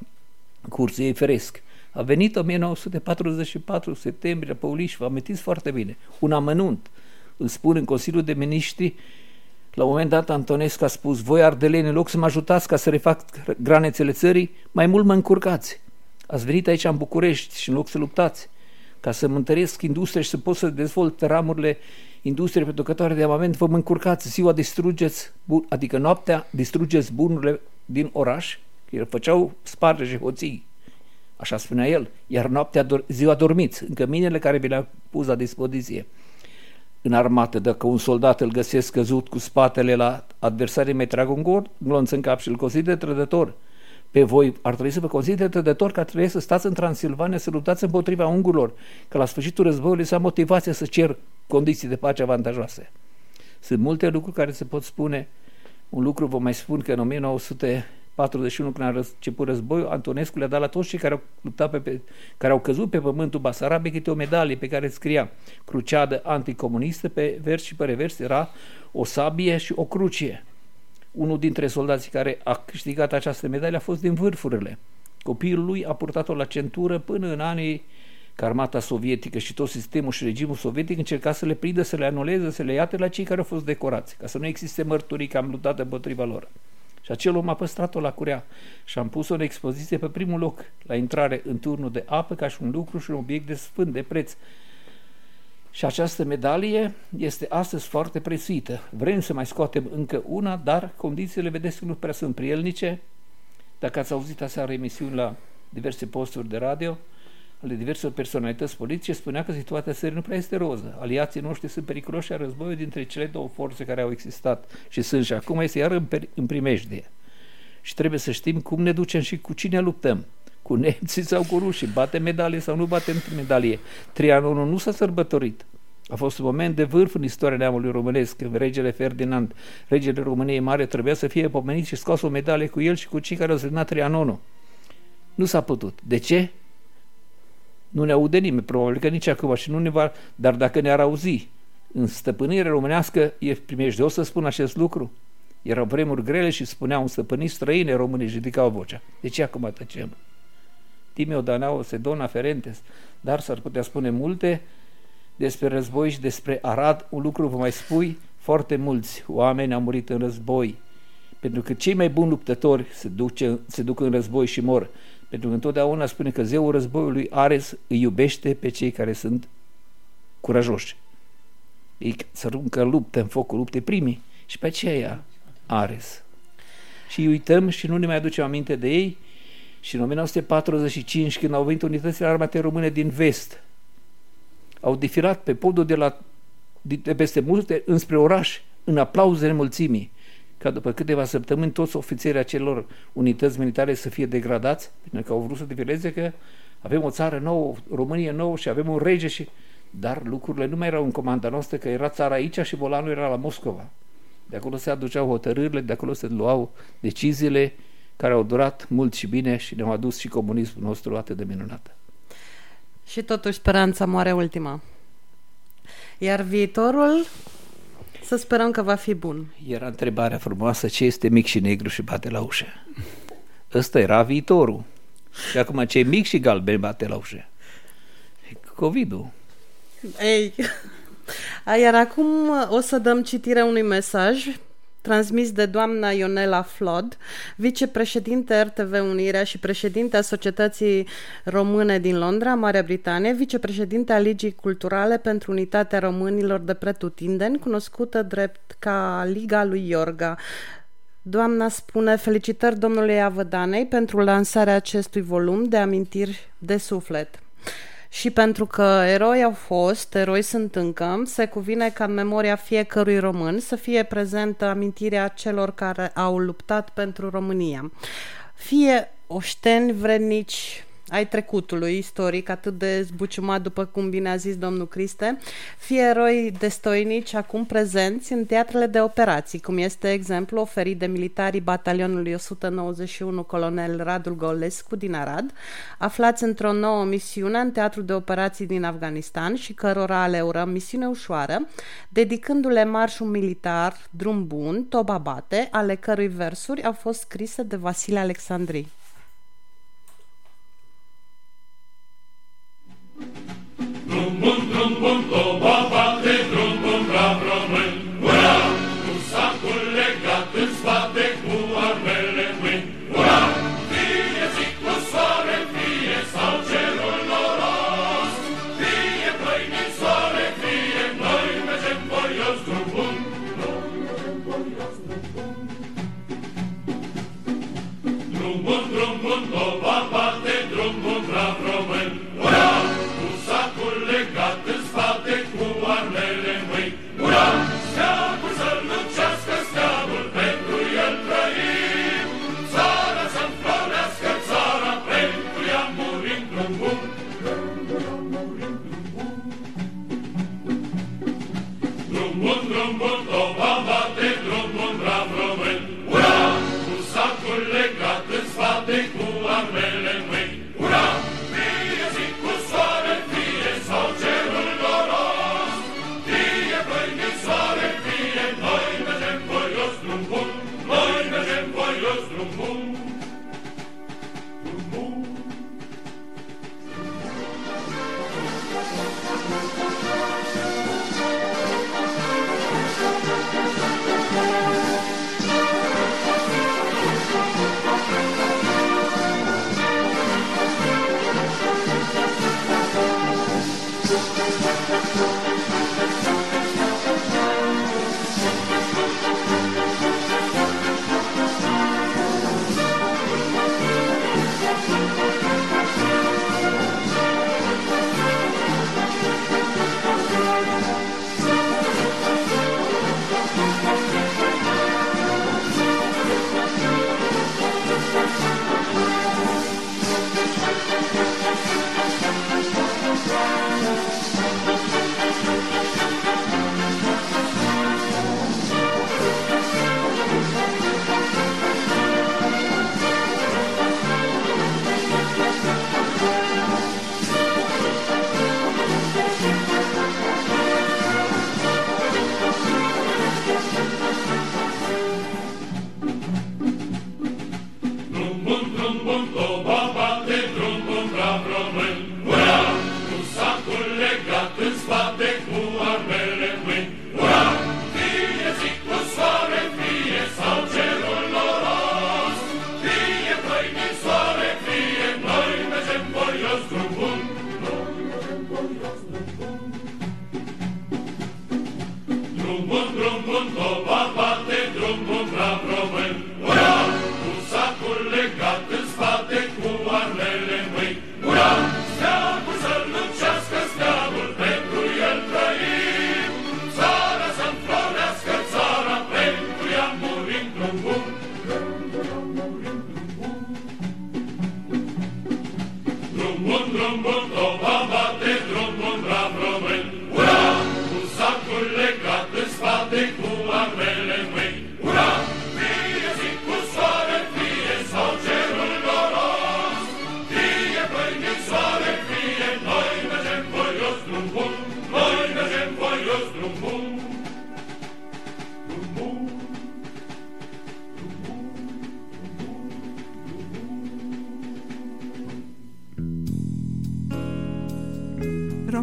cursul ei feresc. A venit 1944, septembrie, Pauliș, vă amintiți foarte bine, un amănunt. Îl spun în Consiliul de Ministri, la un moment dat Antonescu a spus, voi ardeleni, în loc să mă ajutați ca să refac granițele țării, mai mult mă încurcați. Ați venit aici în București și în loc să luptați, ca să mă întăresc industria și să pot să dezvolt ramurile industriei producătoare de armament, vă mă încurcați, ziua distrugeți, adică noaptea distrugeți bunurile din oraș, că făceau sparge și hoții, așa spunea el, iar noaptea, ziua dormiți, încă minele care vi le-a pus la dispoziție. În armată, dacă un soldat îl găsesc căzut cu spatele la adversarii mei, trag un glonț în cap și îl consider trădător pe voi ar trebui să vă considere trădător că trebuie să stați în Transilvania să luptați împotriva ungurilor, că la sfârșitul războiului să am motivația să cer condiții de pace avantajoase. Sunt multe lucruri care se pot spune. Un lucru vă mai spun că în 1941, când a început războiul, Antonescu le-a dat la toți cei care au luptat pe, pe care au căzut pe pământul Basarabiei câte o medalie pe care scria cruceadă anticomunistă, pe vers și pe revers era o sabie și o crucie unul dintre soldații care a câștigat această medalie a fost din vârfurile. Copilul lui a purtat-o la centură până în anii că armata sovietică și tot sistemul și regimul sovietic încerca să le prindă, să le anuleze, să le iate la cei care au fost decorați, ca să nu existe mărturii că am luptat împotriva lor. Și acel om a păstrat-o la curea și am pus-o în expoziție pe primul loc, la intrare în turnul de apă, ca și un lucru și un obiect de sfânt, de preț. Și această medalie este astăzi foarte prețuită. Vrem să mai scoatem încă una, dar condițiile, vedeți că nu prea sunt prielnice. Dacă ați auzit aseară emisiuni la diverse posturi de radio, ale diverselor personalități politice, spunea că situația țării nu prea este roză. Aliații noștri sunt periculoși a războiului dintre cele două forțe care au existat și sunt și acum este iar în, în primejdie. Și trebuie să știm cum ne ducem și cu cine luptăm. Cu nemții sau cu rușii. Bate medalie sau nu bate medalie. Trianonul nu s-a sărbătorit. A fost un moment de vârf în istoria neamului românesc, când regele Ferdinand, regele României Mare, trebuia să fie pomenit și scos o medalie cu el și cu cei care au semnat Trianonul. Nu s-a putut. De ce? Nu ne aude nimeni, probabil că nici acum și nu ne va... Dar dacă ne-ar auzi în stăpânire românească, e primește o să spun acest lucru? Erau vremuri grele și spuneau un stăpânit străine, românii își ridicau vocea. De ce acum tăcem? Timeo Danao, Sedona, Ferentes, dar s-ar putea spune multe despre război și despre Arad. Un lucru vă mai spui, foarte mulți oameni au murit în război, pentru că cei mai buni luptători se, duce, se duc în război și mor. Pentru că întotdeauna spune că zeul războiului Ares îi iubește pe cei care sunt curajoși. Ei să runcă luptă în focul lupte primii și pe aceea Ares. Și îi uităm și nu ne mai aducem aminte de ei și în 1945 când au venit unitățile armate române din vest au defilat pe podul de, la, de peste multe înspre oraș în aplauzele mulțimii ca după câteva săptămâni toți ofițerii acelor unități militare să fie degradați, pentru că au vrut să defileze că avem o țară nouă, România nouă și avem un rege și... Dar lucrurile nu mai erau în comanda noastră, că era țara aici și volanul era la Moscova. De acolo se aduceau hotărârile, de acolo se luau deciziile care au durat mult și bine și ne-au adus și comunismul nostru atât de minunat. Și totuși speranța moare ultima. Iar viitorul să sperăm că va fi bun. Era întrebarea frumoasă, ce este mic și negru și bate la ușă? Ăsta era viitorul. Și acum ce mic și galben bate la ușă? COVID-ul. Ei, iar acum o să dăm citire unui mesaj transmis de doamna Ionela Flod, vicepreședinte RTV Unirea și președinte a Societății Române din Londra, Marea Britanie, vicepreședinte a Ligii Culturale pentru Unitatea Românilor de Pretutindeni, cunoscută drept ca Liga lui Iorga. Doamna spune felicitări domnului Avădanei pentru lansarea acestui volum de amintiri de suflet și pentru că eroi au fost, eroi sunt încă, se cuvine ca în memoria fiecărui român să fie prezentă amintirea celor care au luptat pentru România. Fie oșteni vrednici ai trecutului istoric atât de zbuciumat, după cum bine a zis domnul Criste, fie eroi destoinici acum prezenți în teatrele de operații, cum este exemplu oferit de militarii batalionului 191 colonel Radul Golescu din Arad, aflați într-o nouă misiune în teatrul de operații din Afganistan și cărora le urăm misiune ușoară, dedicându-le marșul militar Drum Bun, Tobabate, ale cărui versuri au fost scrise de Vasile Alexandrii. Drum bun, drum bun,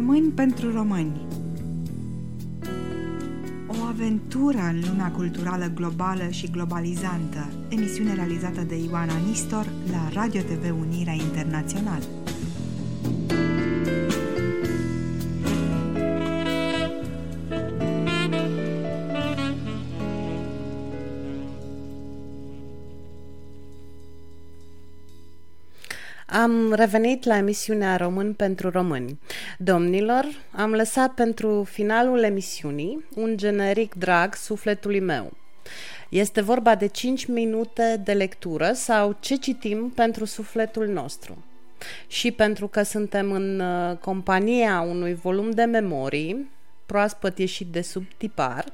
Români pentru români. O aventură în lumea culturală globală și globalizantă. Emisiune realizată de Ioana Nistor la Radio TV Unirea Internațională Am revenit la emisiunea Român pentru Români. Domnilor, am lăsat pentru finalul emisiunii un generic drag sufletului meu. Este vorba de 5 minute de lectură sau ce citim pentru sufletul nostru. Și pentru că suntem în uh, compania unui volum de memorii, proaspăt ieșit de sub tipar,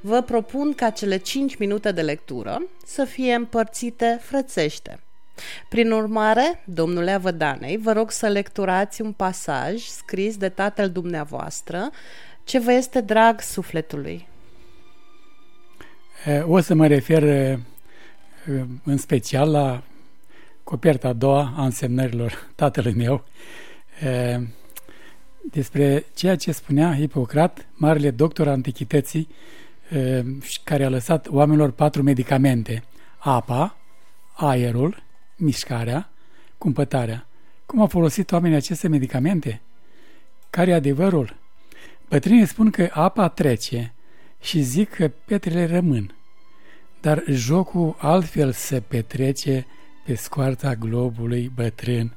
vă propun ca cele 5 minute de lectură să fie împărțite frățește. Prin urmare, domnule Avădanei, vă rog să lecturați un pasaj scris de tatăl dumneavoastră ce vă este drag sufletului. E, O să mă refer e, în special la coperta a doua a însemnărilor tatălui meu e, despre ceea ce spunea Hipocrat, marele doctor antichității, e, și care a lăsat oamenilor patru medicamente. Apa, aerul, mișcarea, cumpătarea. Cum au folosit oamenii aceste medicamente? Care e adevărul? Bătrânii spun că apa trece și zic că pietrele rămân. Dar jocul altfel se petrece pe scoarța globului bătrân,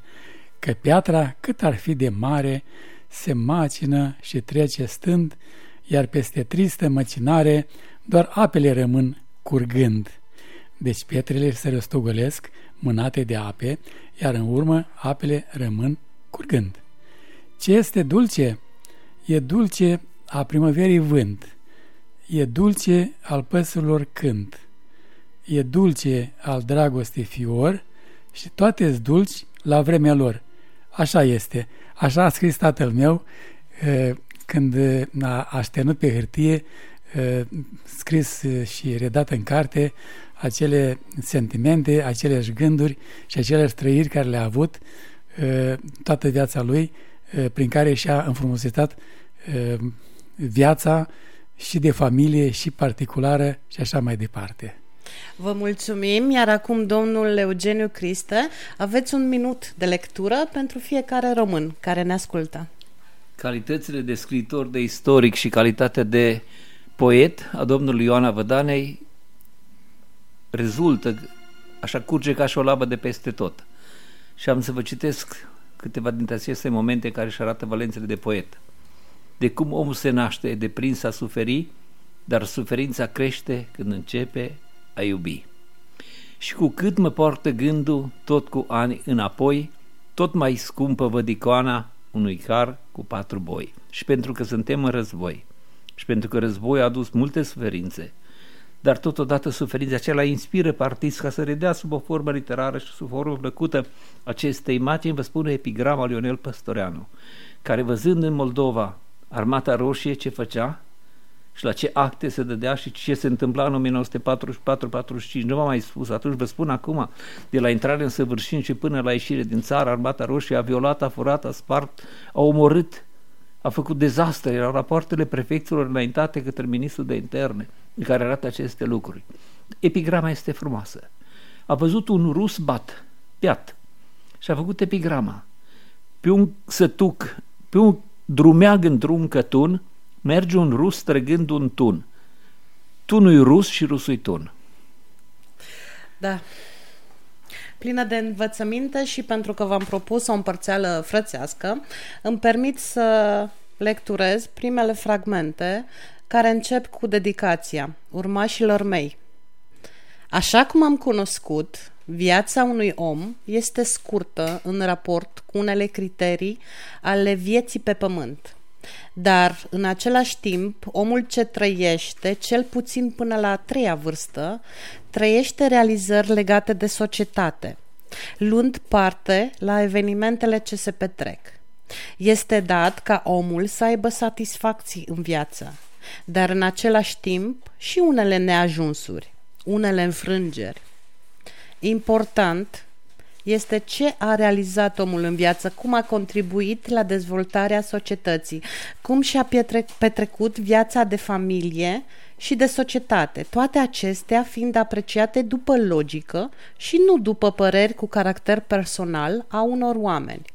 că piatra, cât ar fi de mare, se macină și trece stând, iar peste tristă măcinare doar apele rămân curgând. Deci pietrele se răstogolesc, mânate de ape, iar în urmă apele rămân curgând. Ce este dulce? E dulce a primăverii vânt, e dulce al păsărilor cânt, e dulce al dragostei fior și toate sunt dulci la vremea lor. Așa este. Așa a scris tatăl meu eh, când a așternut pe hârtie eh, scris și redat în carte acele sentimente, aceleași gânduri și aceleași trăiri care le-a avut uh, toată viața lui, uh, prin care și-a înfrumusețat uh, viața și de familie și particulară și așa mai departe. Vă mulțumim, iar acum domnul Eugeniu Criste, aveți un minut de lectură pentru fiecare român care ne ascultă. Calitățile de scriitor, de istoric și calitatea de poet a domnului Ioana Vădanei rezultă, așa curge ca și o labă de peste tot. Și am să vă citesc câteva dintre aceste momente care își arată valențele de poet. De cum omul se naște, e deprins a suferi, dar suferința crește când începe a iubi. Și cu cât mă poartă gândul, tot cu ani înapoi, tot mai scumpă văd icoana unui car cu patru boi. Și pentru că suntem în război, și pentru că războiul a adus multe suferințe, dar totodată suferința aceea inspiră partist ca să redea sub o formă literară și sub o formă plăcută aceste imagini, vă spune epigrama Lionel Păstoreanu, care văzând în Moldova armata roșie ce făcea, și la ce acte se dădea și ce se întâmpla în 1944-45. Nu v-am mai spus atunci, vă spun acum, de la intrare în săvârșit și până la ieșire din țară, Armata Roșie a violat, a furat, a spart, a omorât, a făcut dezastre. Erau rapoartele prefecților înaintate către ministrul de interne, în care arată aceste lucruri. Epigrama este frumoasă. A văzut un rus bat, piat, și a făcut epigrama. Pe un sătuc, pe un drumeag într-un cătun, merge un rus trăgând un tun. Tunul rus și rusul tun. Da. Plină de învățăminte și pentru că v-am propus o împărțeală frățească, îmi permit să lecturez primele fragmente care încep cu dedicația urmașilor mei. Așa cum am cunoscut, viața unui om este scurtă în raport cu unele criterii ale vieții pe pământ. Dar, în același timp, omul ce trăiește, cel puțin până la a treia vârstă, trăiește realizări legate de societate, luând parte la evenimentele ce se petrec. Este dat ca omul să aibă satisfacții în viață, dar în același timp și unele neajunsuri, unele înfrângeri. Important este ce a realizat omul în viață, cum a contribuit la dezvoltarea societății, cum și-a petrecut viața de familie și de societate, toate acestea fiind apreciate după logică și nu după păreri cu caracter personal a unor oameni.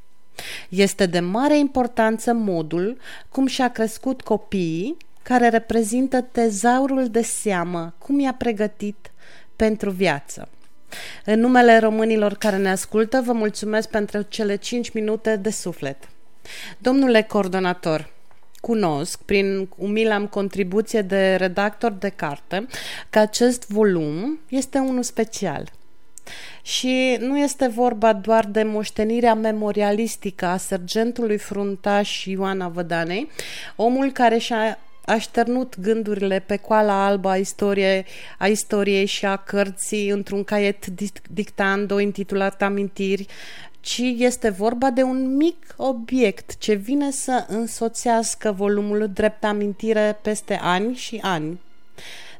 Este de mare importanță modul cum și-a crescut copiii, care reprezintă tezaurul de seamă, cum i-a pregătit pentru viață. În numele românilor care ne ascultă, vă mulțumesc pentru cele 5 minute de suflet. Domnule coordonator, cunosc, prin umila contribuție de redactor de carte, că acest volum este unul special. Și nu este vorba doar de moștenirea memorialistică a sergentului fruntaș Ioana Vădanei, omul care și-a așternut gândurile pe coala albă a istoriei, a istoriei și a cărții într-un caiet dictando intitulat Amintiri, ci este vorba de un mic obiect ce vine să însoțească volumul drept amintire peste ani și ani.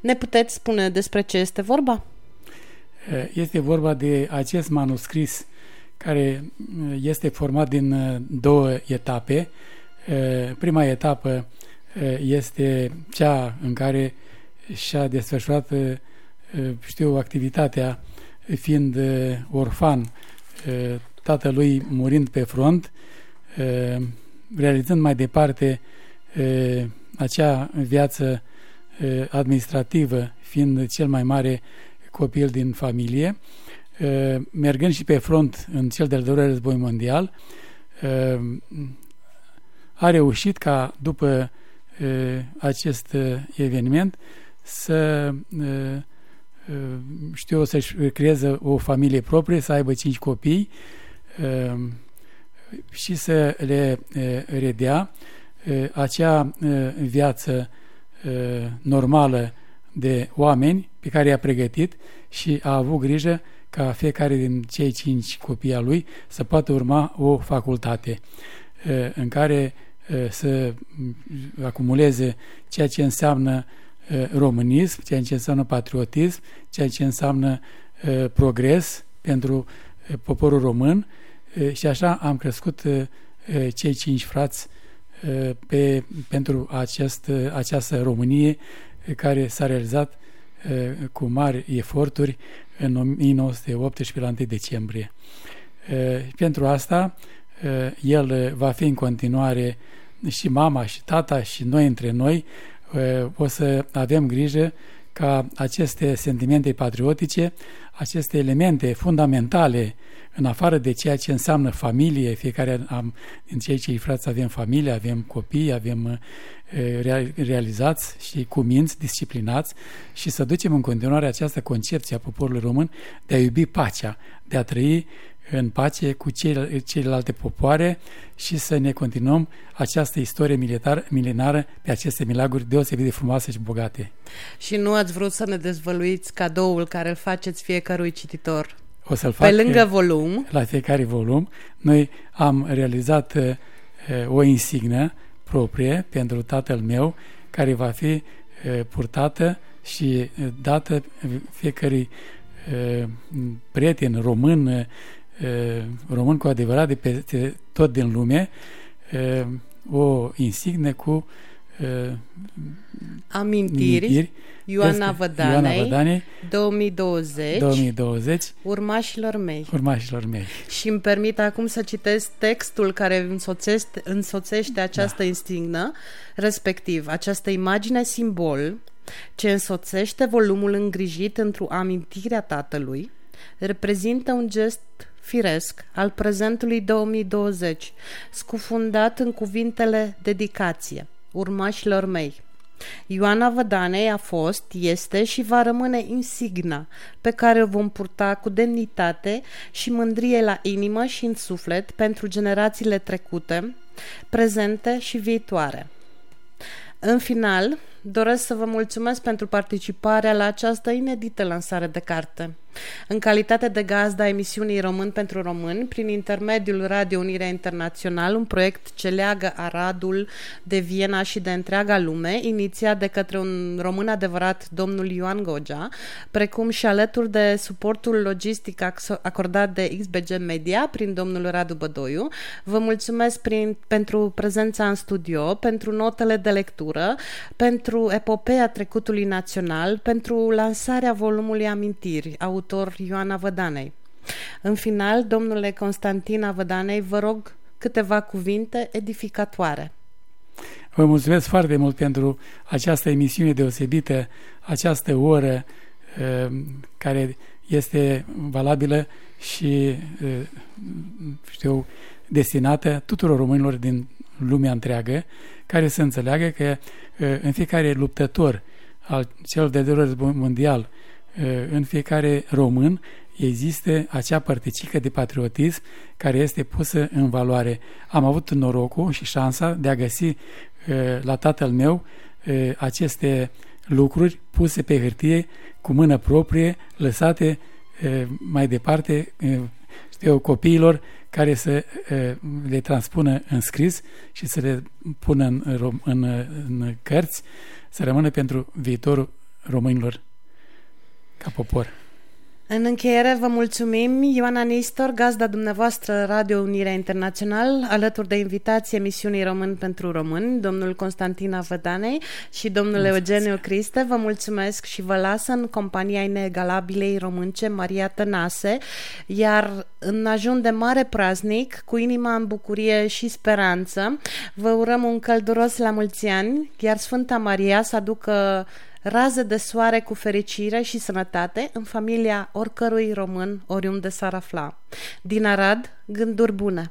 Ne puteți spune despre ce este vorba? Este vorba de acest manuscris care este format din două etape. Prima etapă este cea în care și-a desfășurat, știu, activitatea fiind orfan, tatălui murind pe front, realizând mai departe acea viață administrativă, fiind cel mai mare copil din familie, mergând și pe front în cel de-al doilea război mondial, a reușit ca după acest eveniment să știu, să-și creeze o familie proprie, să aibă cinci copii și să le redea acea viață normală de oameni pe care i-a pregătit și a avut grijă ca fiecare din cei cinci copii a lui să poată urma o facultate în care să acumuleze ceea ce înseamnă românism, ceea ce înseamnă patriotism, ceea ce înseamnă progres pentru poporul român și așa am crescut cei cinci frați pe, pentru acest, această Românie care s-a realizat cu mari eforturi în 1918 la 1 decembrie. Pentru asta el va fi în continuare și mama și tata și noi între noi o să avem grijă ca aceste sentimente patriotice, aceste elemente fundamentale în afară de ceea ce înseamnă familie, fiecare am, din cei cei frați avem familie, avem copii, avem realizați și cu minți, disciplinați și să ducem în continuare această concepție a poporului român de a iubi pacea, de a trăi în pace cu celelalte popoare și să ne continuăm această istorie militar, milenară pe aceste milaguri deosebit de frumoase și bogate. Și nu ați vrut să ne dezvăluiți cadoul care îl faceți fiecărui cititor? O să-l fac pe lângă volum. La fiecare volum. Noi am realizat uh, o insignă proprie pentru tatăl meu, care va fi uh, purtată și uh, dată fiecărui uh, prieten român, uh, român cu adevărat de pe tot din lume, uh, o insigne cu uh, Amintiri, amintiri Ioana despre Vădanei, Ioana Vădanei 2020, 2020 urmașilor mei. urmașilor mei. Și îmi permit acum să citesc textul care însoțește, însoțește această da. instignă, respectiv această imagine simbol ce însoțește volumul îngrijit într-o amintirea tatălui, reprezintă un gest firesc al prezentului 2020, scufundat în cuvintele dedicație, urmașilor mei. Ioana Vădanei a fost, este și va rămâne insigna pe care o vom purta cu demnitate și mândrie la inimă și în suflet pentru generațiile trecute, prezente și viitoare. În final, doresc să vă mulțumesc pentru participarea la această inedită lansare de carte. În calitate de gazda a emisiunii Român pentru Români, prin intermediul Radio Unirea Internațional, un proiect ce leagă Aradul de Viena și de întreaga lume, inițiat de către un român adevărat, domnul Ioan Gogea, precum și alături de suportul logistic ax- acordat de XBG Media prin domnul Radu Bădoiu. Vă mulțumesc prin, pentru prezența în studio, pentru notele de lectură, pentru epopeea trecutului național, pentru lansarea volumului Amintiri, autor Ioana Vădanei. În final, domnule Constantin Vădanei, vă rog câteva cuvinte edificatoare. Vă mulțumesc foarte mult pentru această emisiune deosebită, această oră uh, care este valabilă și, uh, știu, destinată tuturor românilor din lumea întreagă, care să înțeleagă că uh, în fiecare luptător al celor de război mondial, în fiecare român există acea părticică de patriotism care este pusă în valoare. Am avut norocul și șansa de a găsi la tatăl meu aceste lucruri puse pe hârtie cu mână proprie, lăsate mai departe știu, copiilor care să le transpună în scris și să le pună în, în, în cărți, să rămână pentru viitorul românilor ca popor. În încheiere vă mulțumim, Ioana Nistor, gazda dumneavoastră Radio Unirea Internațional, alături de invitație emisiunii Român pentru Români, domnul Constantina Vădanei și domnul mulțumesc. Eugeniu Criste. Vă mulțumesc și vă las în compania inegalabilei românce Maria Tănase, iar în ajun de mare praznic, cu inima în bucurie și speranță, vă urăm un călduros la mulți ani, iar Sfânta Maria să aducă raze de soare cu fericire și sănătate în familia oricărui român oriunde s-ar afla. Din Arad, gânduri bune!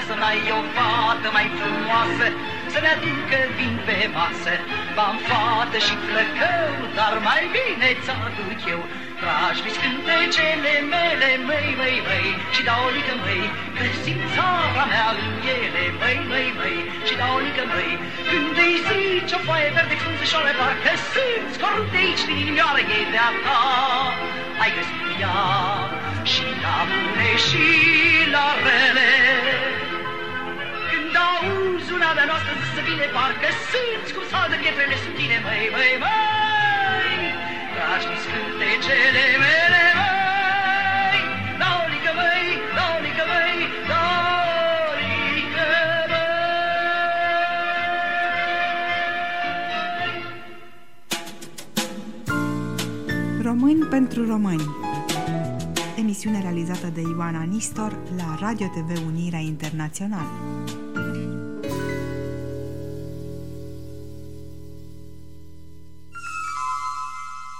cârciumăneasă, n-ai o fată mai frumoasă, să ne aducă vin pe masă. V-am fată și flăcău, dar mai bine ți-aduc eu. Dragi mi cântecele mele, măi, măi, măi Și dau lică, măi, că simt țara mea în ele. Măi, măi, măi, și dau lică, măi Când îi zici o foaie verde frunzișoare Parcă simți corul de aici din inimioară E de-a ta, ai găsit ea Și la bune și la rele Când auzi una de-a noastră să vine Parcă simți cum saldă pietrele sub tine Măi, măi, măi. Dragi mi scântecele mele, măi Daolică, măi, daolică, măi Daolică, măi. Români pentru români. Emisiune realizată de Ioana Nistor la Radio TV Unirea Internațională